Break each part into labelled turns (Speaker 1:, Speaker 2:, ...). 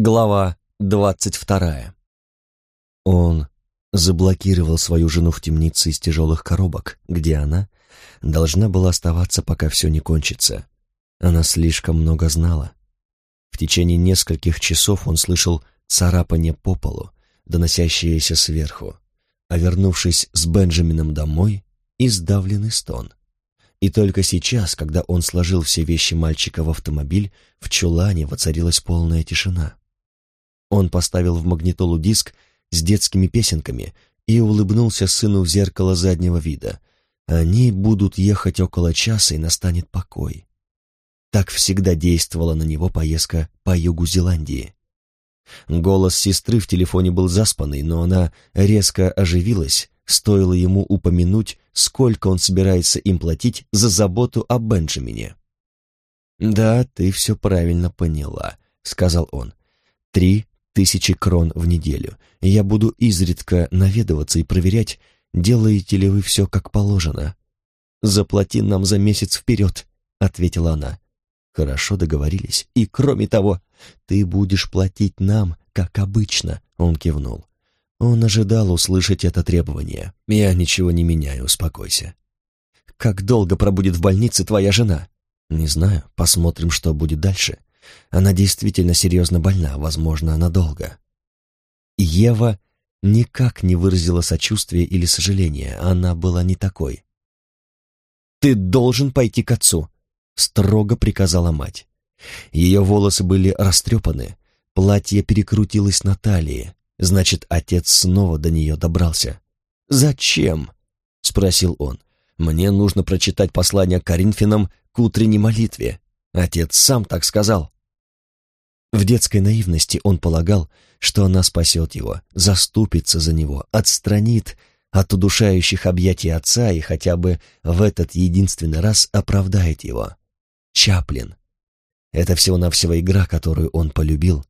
Speaker 1: Глава двадцать вторая. Он заблокировал свою жену в темнице из тяжелых коробок, где она должна была оставаться, пока все не кончится. Она слишком много знала. В течение нескольких часов он слышал царапание по полу, доносящееся сверху, а вернувшись с Бенджамином домой, издавленный стон. И только сейчас, когда он сложил все вещи мальчика в автомобиль, в чулане воцарилась полная тишина. Он поставил в магнитолу диск с детскими песенками и улыбнулся сыну в зеркало заднего вида. Они будут ехать около часа, и настанет покой. Так всегда действовала на него поездка по югу Зеландии. Голос сестры в телефоне был заспанный, но она резко оживилась, стоило ему упомянуть, сколько он собирается им платить за заботу о Бенджамине. «Да, ты все правильно поняла», — сказал он. «Три тысячи крон в неделю. Я буду изредка наведываться и проверять, делаете ли вы все как положено. «Заплати нам за месяц вперед», — ответила она. «Хорошо договорились. И кроме того, ты будешь платить нам, как обычно», — он кивнул. Он ожидал услышать это требование. «Я ничего не меняю, успокойся». «Как долго пробудет в больнице твоя жена?» «Не знаю. Посмотрим, что будет дальше. Она действительно серьезно больна, возможно, надолго. Ева никак не выразила сочувствия или сожаления, она была не такой. «Ты должен пойти к отцу», — строго приказала мать. Ее волосы были растрепаны, платье перекрутилось на талии, значит, отец снова до нее добрался. «Зачем?» — спросил он. «Мне нужно прочитать послание Коринфянам к утренней молитве. Отец сам так сказал». В детской наивности он полагал, что она спасет его, заступится за него, отстранит от удушающих объятий отца и хотя бы в этот единственный раз оправдает его. Чаплин. Это всего-навсего игра, которую он полюбил.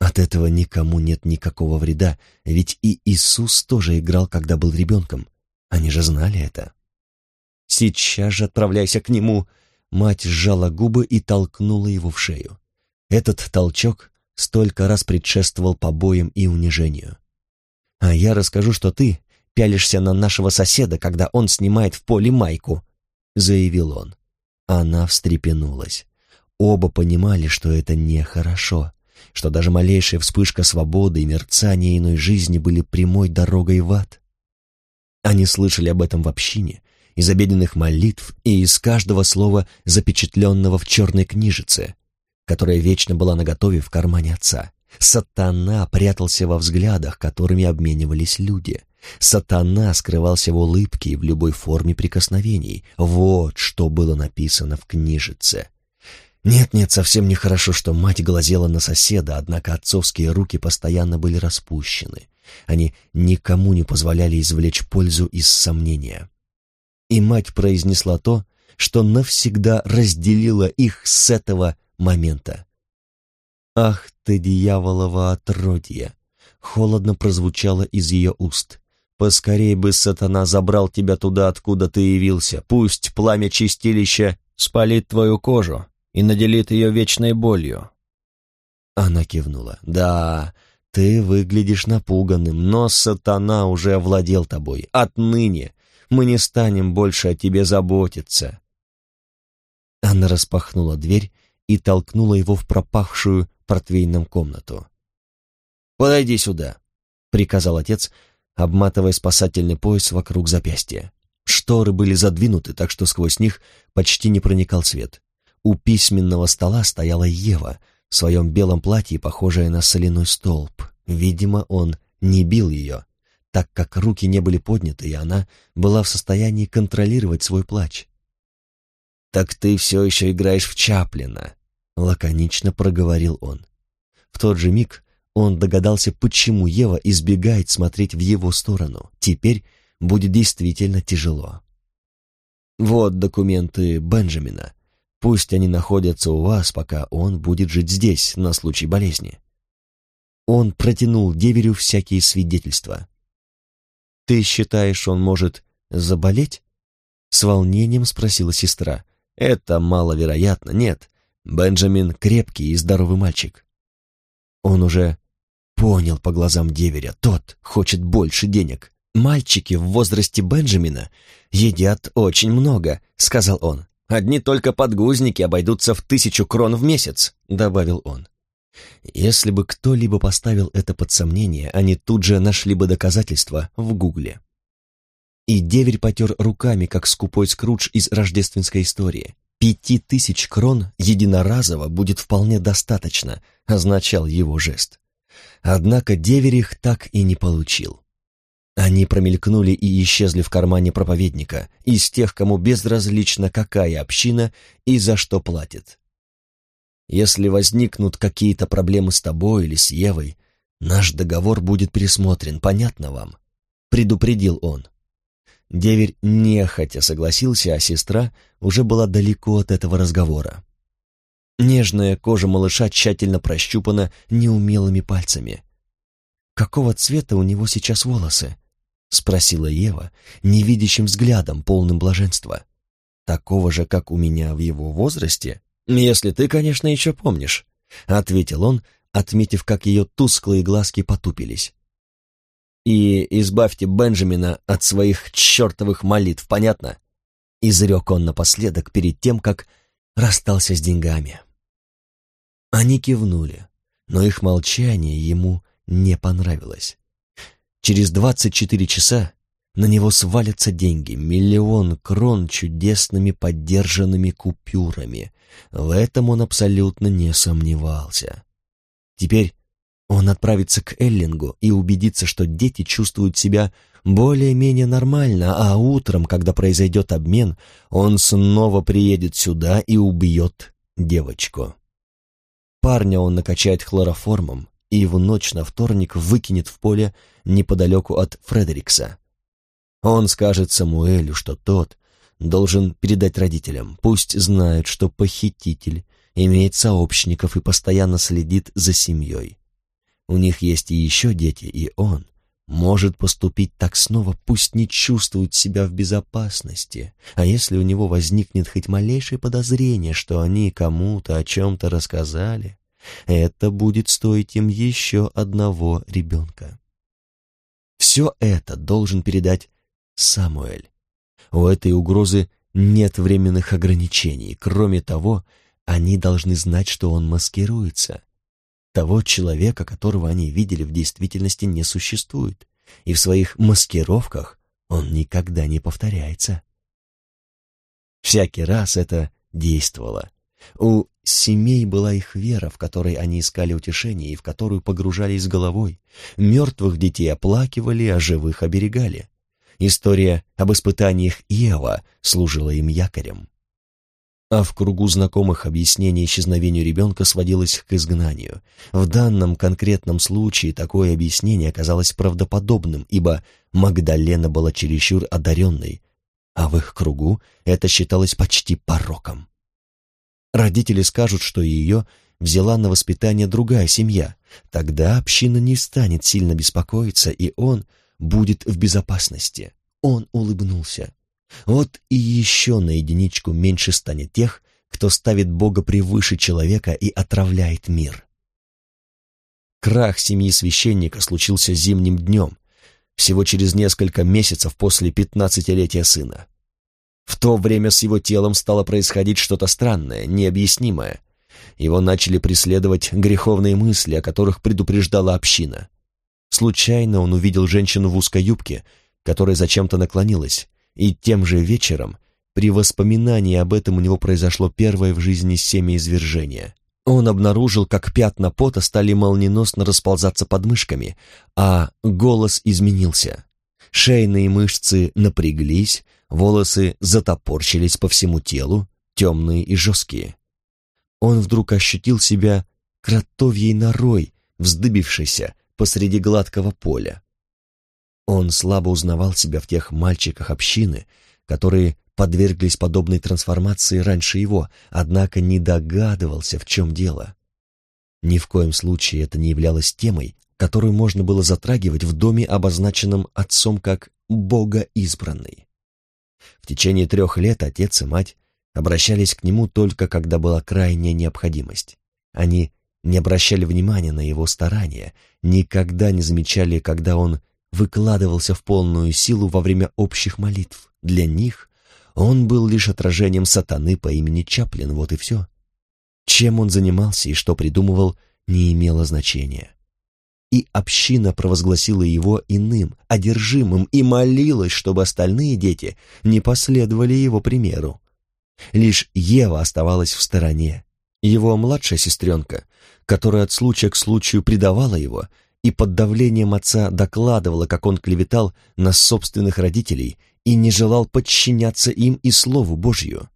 Speaker 1: От этого никому нет никакого вреда, ведь и Иисус тоже играл, когда был ребенком. Они же знали это. «Сейчас же отправляйся к нему!» Мать сжала губы и толкнула его в шею. Этот толчок столько раз предшествовал побоям и унижению. А я расскажу, что ты пялишься на нашего соседа, когда он снимает в поле майку», — заявил он. Она встрепенулась. Оба понимали, что это нехорошо, что даже малейшая вспышка свободы и мерцание иной жизни были прямой дорогой в ад. Они слышали об этом в общине, из обеденных молитв и из каждого слова, запечатленного в черной книжице, которая вечно была наготове в кармане отца. Сатана прятался во взглядах, которыми обменивались люди. Сатана скрывался в улыбке и в любой форме прикосновений. Вот что было написано в книжице. Нет-нет, совсем нехорошо, что мать глазела на соседа, однако отцовские руки постоянно были распущены. Они никому не позволяли извлечь пользу из сомнения. И мать произнесла то, что навсегда разделило их с этого момента. «Ах ты, дьяволово отродье!» — холодно прозвучало из ее уст. «Поскорей бы сатана забрал тебя туда, откуда ты явился. Пусть пламя чистилища спалит твою кожу и наделит ее вечной болью». Она кивнула. «Да, ты выглядишь напуганным, но сатана уже овладел тобой. Отныне мы не станем больше о тебе заботиться». Она распахнула дверь и толкнула его в пропахшую портвейном комнату. «Подойди сюда», — приказал отец, обматывая спасательный пояс вокруг запястья. Шторы были задвинуты, так что сквозь них почти не проникал свет. У письменного стола стояла Ева в своем белом платье, похожая на соляной столб. Видимо, он не бил ее, так как руки не были подняты, и она была в состоянии контролировать свой плач. «Так ты все еще играешь в Чаплина», — лаконично проговорил он. В тот же миг он догадался, почему Ева избегает смотреть в его сторону. Теперь будет действительно тяжело. «Вот документы Бенджамина. Пусть они находятся у вас, пока он будет жить здесь, на случай болезни». Он протянул деверю всякие свидетельства. «Ты считаешь, он может заболеть?» С волнением спросила сестра. Это маловероятно, нет. Бенджамин крепкий и здоровый мальчик. Он уже понял по глазам деверя, тот хочет больше денег. «Мальчики в возрасте Бенджамина едят очень много», — сказал он. «Одни только подгузники обойдутся в тысячу крон в месяц», — добавил он. Если бы кто-либо поставил это под сомнение, они тут же нашли бы доказательства в Гугле. И деверь потер руками, как скупой Скрудж из рождественской истории. «Пяти тысяч крон единоразово будет вполне достаточно», — означал его жест. Однако деверь их так и не получил. Они промелькнули и исчезли в кармане проповедника, из тех, кому безразлично, какая община и за что платит. Если возникнут какие-то проблемы с тобой или с Евой, наш договор будет пересмотрен, понятно вам?» — предупредил он. Деверь нехотя согласился, а сестра уже была далеко от этого разговора. Нежная кожа малыша тщательно прощупана неумелыми пальцами. «Какого цвета у него сейчас волосы?» — спросила Ева, невидящим взглядом, полным блаженства. «Такого же, как у меня в его возрасте?» «Если ты, конечно, еще помнишь», — ответил он, отметив, как ее тусклые глазки потупились. «И избавьте Бенджамина от своих чертовых молитв, понятно?» — изрек он напоследок перед тем, как расстался с деньгами. Они кивнули, но их молчание ему не понравилось. Через двадцать четыре часа на него свалятся деньги, миллион крон чудесными поддержанными купюрами. В этом он абсолютно не сомневался. Теперь он отправится к Эллингу и убедится, что дети чувствуют себя более-менее нормально, а утром, когда произойдет обмен, он снова приедет сюда и убьет девочку. Парня он накачает хлороформом и в ночь на вторник выкинет в поле неподалеку от Фредерикса. Он скажет Самуэлю, что тот должен передать родителям. Пусть знают, что похититель имеет сообщников и постоянно следит за семьей. У них есть и еще дети, и он может поступить так снова, пусть не чувствует себя в безопасности. А если у него возникнет хоть малейшее подозрение, что они кому-то о чем-то рассказали, это будет стоить им еще одного ребенка. Все это должен передать Самуэль. У этой угрозы нет временных ограничений. Кроме того, они должны знать, что он маскируется. Того человека, которого они видели, в действительности не существует, и в своих маскировках он никогда не повторяется. Всякий раз это действовало. У семей была их вера, в которой они искали утешение и в которую погружались головой. Мертвых детей оплакивали, а живых оберегали. История об испытаниях Иова служила им якорем. А в кругу знакомых объяснение исчезновению ребенка сводилось к изгнанию. В данном конкретном случае такое объяснение оказалось правдоподобным, ибо Магдалена была чересчур одаренной, а в их кругу это считалось почти пороком. Родители скажут, что ее взяла на воспитание другая семья, тогда община не станет сильно беспокоиться, и он — будет в безопасности. Он улыбнулся. Вот и еще на единичку меньше станет тех, кто ставит Бога превыше человека и отравляет мир. Крах семьи священника случился зимним днем, всего через несколько месяцев после пятнадцатилетия сына. В то время с его телом стало происходить что-то странное, необъяснимое. Его начали преследовать греховные мысли, о которых предупреждала община. Случайно он увидел женщину в узкой юбке, которая зачем-то наклонилась, и тем же вечером, при воспоминании об этом у него произошло первое в жизни семяизвержение. Он обнаружил, как пятна пота стали молниеносно расползаться под мышками, а голос изменился. Шейные мышцы напряглись, волосы затопорщились по всему телу, темные и жесткие. Он вдруг ощутил себя кротовьей норой, вздыбившейся, посреди гладкого поля. Он слабо узнавал себя в тех мальчиках общины, которые подверглись подобной трансформации раньше его, однако не догадывался, в чем дело. Ни в коем случае это не являлось темой, которую можно было затрагивать в доме, обозначенном отцом как «Бога избранный». В течение трех лет отец и мать обращались к нему только когда была крайняя необходимость. Они не обращали внимания на его старания, никогда не замечали, когда он выкладывался в полную силу во время общих молитв. Для них он был лишь отражением сатаны по имени Чаплин, вот и все. Чем он занимался и что придумывал, не имело значения. И община провозгласила его иным, одержимым, и молилась, чтобы остальные дети не последовали его примеру. Лишь Ева оставалась в стороне. Его младшая сестренка, которая от случая к случаю предавала его и под давлением отца докладывала, как он клеветал на собственных родителей и не желал подчиняться им и Слову Божью.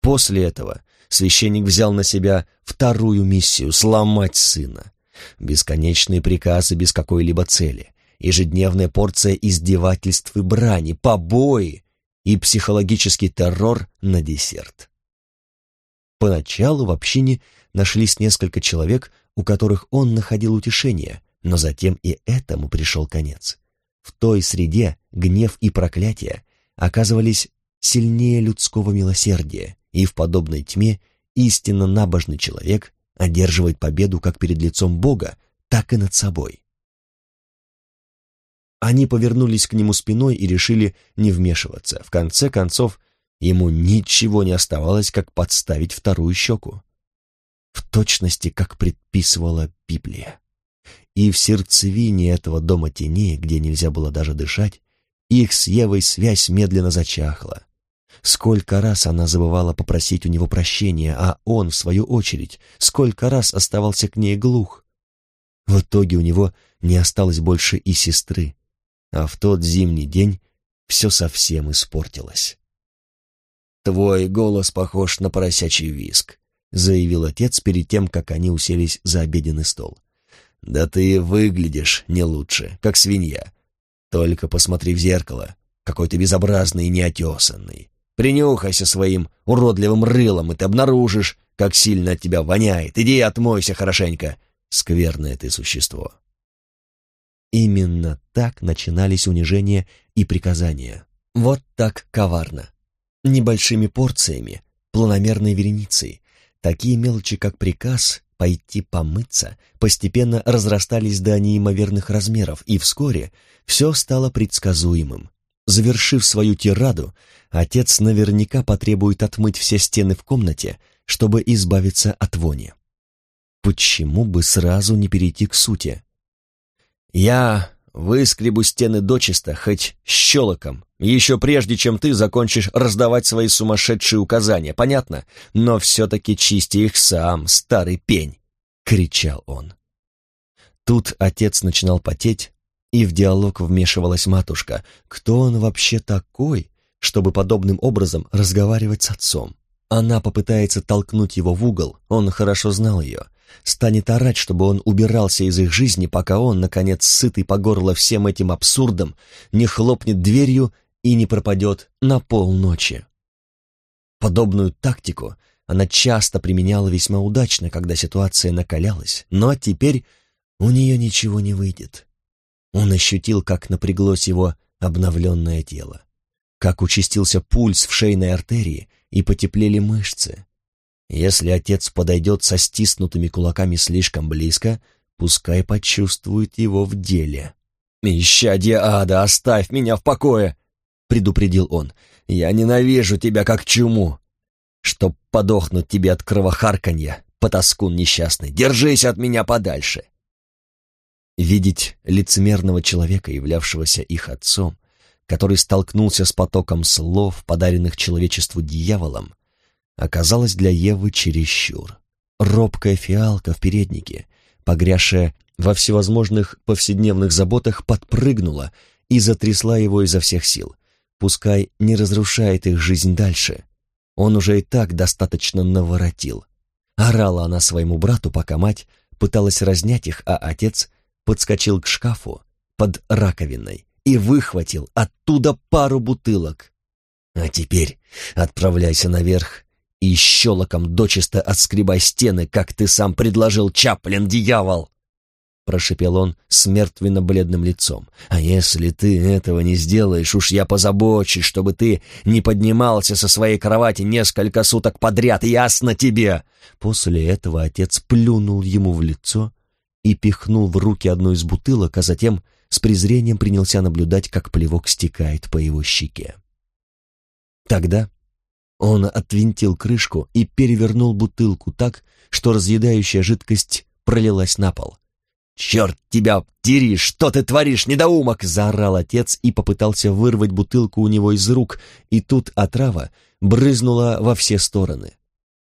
Speaker 1: После этого священник взял на себя вторую миссию — сломать сына. Бесконечные приказы без какой-либо цели, ежедневная порция издевательств и брани, побои и психологический террор на десерт. Поначалу в общине нашлись несколько человек, у которых он находил утешение, но затем и этому пришел конец. В той среде гнев и проклятие оказывались сильнее людского милосердия, и в подобной тьме истинно набожный человек одерживает победу как перед лицом Бога, так и над собой. Они повернулись к нему спиной и решили не вмешиваться. В конце концов, ему ничего не оставалось, как подставить вторую щеку. В точности, как предписывала Библия. И в сердцевине этого дома теней, где нельзя было даже дышать, их с Евой связь медленно зачахла. Сколько раз она забывала попросить у него прощения, а он, в свою очередь, сколько раз оставался к ней глух. В итоге у него не осталось больше и сестры, а в тот зимний день все совсем испортилось. «Твой голос похож на поросячий виск», — заявил отец перед тем, как они уселись за обеденный стол. «Да ты выглядишь не лучше, как свинья. Только посмотри в зеркало, какой ты безобразный и неотесанный. Принюхайся своим уродливым рылом, и ты обнаружишь, как сильно от тебя воняет. Иди отмойся хорошенько, скверное ты существо». Именно так начинались унижения и приказания. Вот так коварно. Небольшими порциями, планомерной вереницей. Такие мелочи, как приказ пойти помыться, постепенно разрастались до неимоверных размеров, и вскоре все стало предсказуемым. Завершив свою тираду, отец наверняка потребует отмыть все стены в комнате, чтобы избавиться от вони. Почему бы сразу не перейти к сути? Я выскребу стены дочисто, хоть щелоком, еще прежде, чем ты закончишь раздавать свои сумасшедшие указания, понятно? Но все-таки чисти их сам, старый пень!» — кричал он. Тут отец начинал потеть, и в диалог вмешивалась матушка. Кто он вообще такой, чтобы подобным образом разговаривать с отцом? Она попытается толкнуть его в угол, он хорошо знал ее станет орать, чтобы он убирался из их жизни, пока он, наконец, сытый по горло всем этим абсурдом, не хлопнет дверью и не пропадет на полночи. Подобную тактику она часто применяла весьма удачно, когда ситуация накалялась, но теперь у нее ничего не выйдет. Он ощутил, как напряглось его обновленное тело, как участился пульс в шейной артерии и потеплели мышцы, если отец подойдет со стиснутыми кулаками слишком близко, пускай почувствует его в деле. «Ищадья ада, оставь меня в покое!» — предупредил он. «Я ненавижу тебя как чуму! Чтоб подохнуть тебе от кровохарканья, потаскун несчастный, держись от меня подальше!» Видеть лицемерного человека, являвшегося их отцом, который столкнулся с потоком слов, подаренных человечеству дьяволом, оказалась для Евы чересчур. Робкая фиалка в переднике, погрязшая во всевозможных повседневных заботах, подпрыгнула и затрясла его изо всех сил. Пускай не разрушает их жизнь дальше. Он уже и так достаточно наворотил. Орала она своему брату, пока мать пыталась разнять их, а отец подскочил к шкафу под раковиной и выхватил оттуда пару бутылок. «А теперь отправляйся наверх и щелоком дочисто отскребай стены, как ты сам предложил, Чаплин, дьявол!» — прошепел он с мертвенно-бледным лицом. «А если ты этого не сделаешь, уж я позабочусь, чтобы ты не поднимался со своей кровати несколько суток подряд, ясно тебе?» После этого отец плюнул ему в лицо и пихнул в руки одну из бутылок, а затем с презрением принялся наблюдать, как плевок стекает по его щеке. Тогда он отвинтил крышку и перевернул бутылку так, что разъедающая жидкость пролилась на пол. «Черт тебя дери! Что ты творишь, недоумок!» — заорал отец и попытался вырвать бутылку у него из рук, и тут отрава брызнула во все стороны.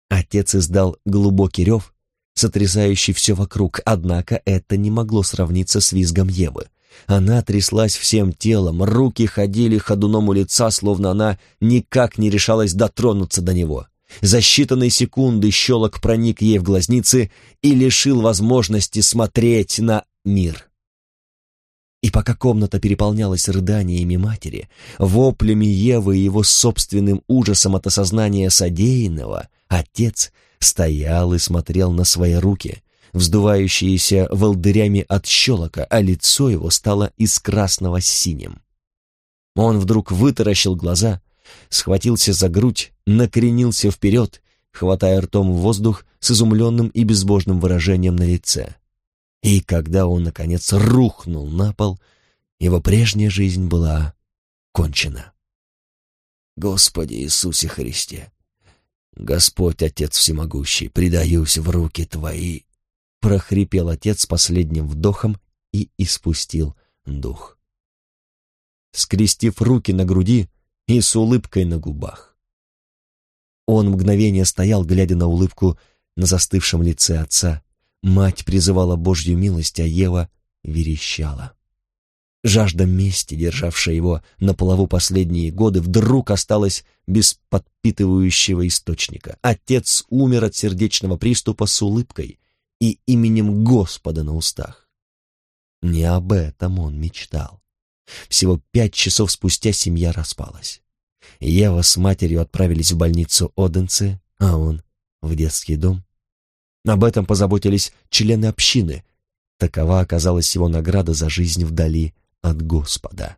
Speaker 1: Отец издал глубокий рев, сотрясающий все вокруг, однако это не могло сравниться с визгом Евы. Она тряслась всем телом, руки ходили ходуном у лица, словно она никак не решалась дотронуться до него. За считанные секунды щелок проник ей в глазницы и лишил возможности смотреть на мир. И пока комната переполнялась рыданиями матери, воплями Евы и его собственным ужасом от осознания содеянного, отец стоял и смотрел на свои руки, вздувающиеся волдырями от щелока, а лицо его стало из красного с синим. Он вдруг вытаращил глаза, схватился за грудь, накренился вперед, хватая ртом в воздух с изумленным и безбожным выражением на лице. И когда он, наконец, рухнул на пол, его прежняя жизнь была кончена. Господи Иисусе Христе! Господь, Отец Всемогущий, предаюсь в руки Твои, прохрипел отец последним вдохом и испустил дух. Скрестив руки на груди, и с улыбкой на губах. Он мгновение стоял, глядя на улыбку на застывшем лице отца. Мать призывала Божью милость, а Ева верещала. Жажда мести, державшая его на плаву последние годы, вдруг осталась без подпитывающего источника. Отец умер от сердечного приступа с улыбкой и именем Господа на устах. Не об этом он мечтал. Всего пять часов спустя семья распалась. Ева с матерью отправились в больницу Оденце, а он в детский дом. Об этом позаботились члены общины. Такова оказалась его награда за жизнь вдали от Господа.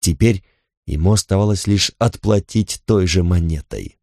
Speaker 1: Теперь ему оставалось лишь отплатить той же монетой.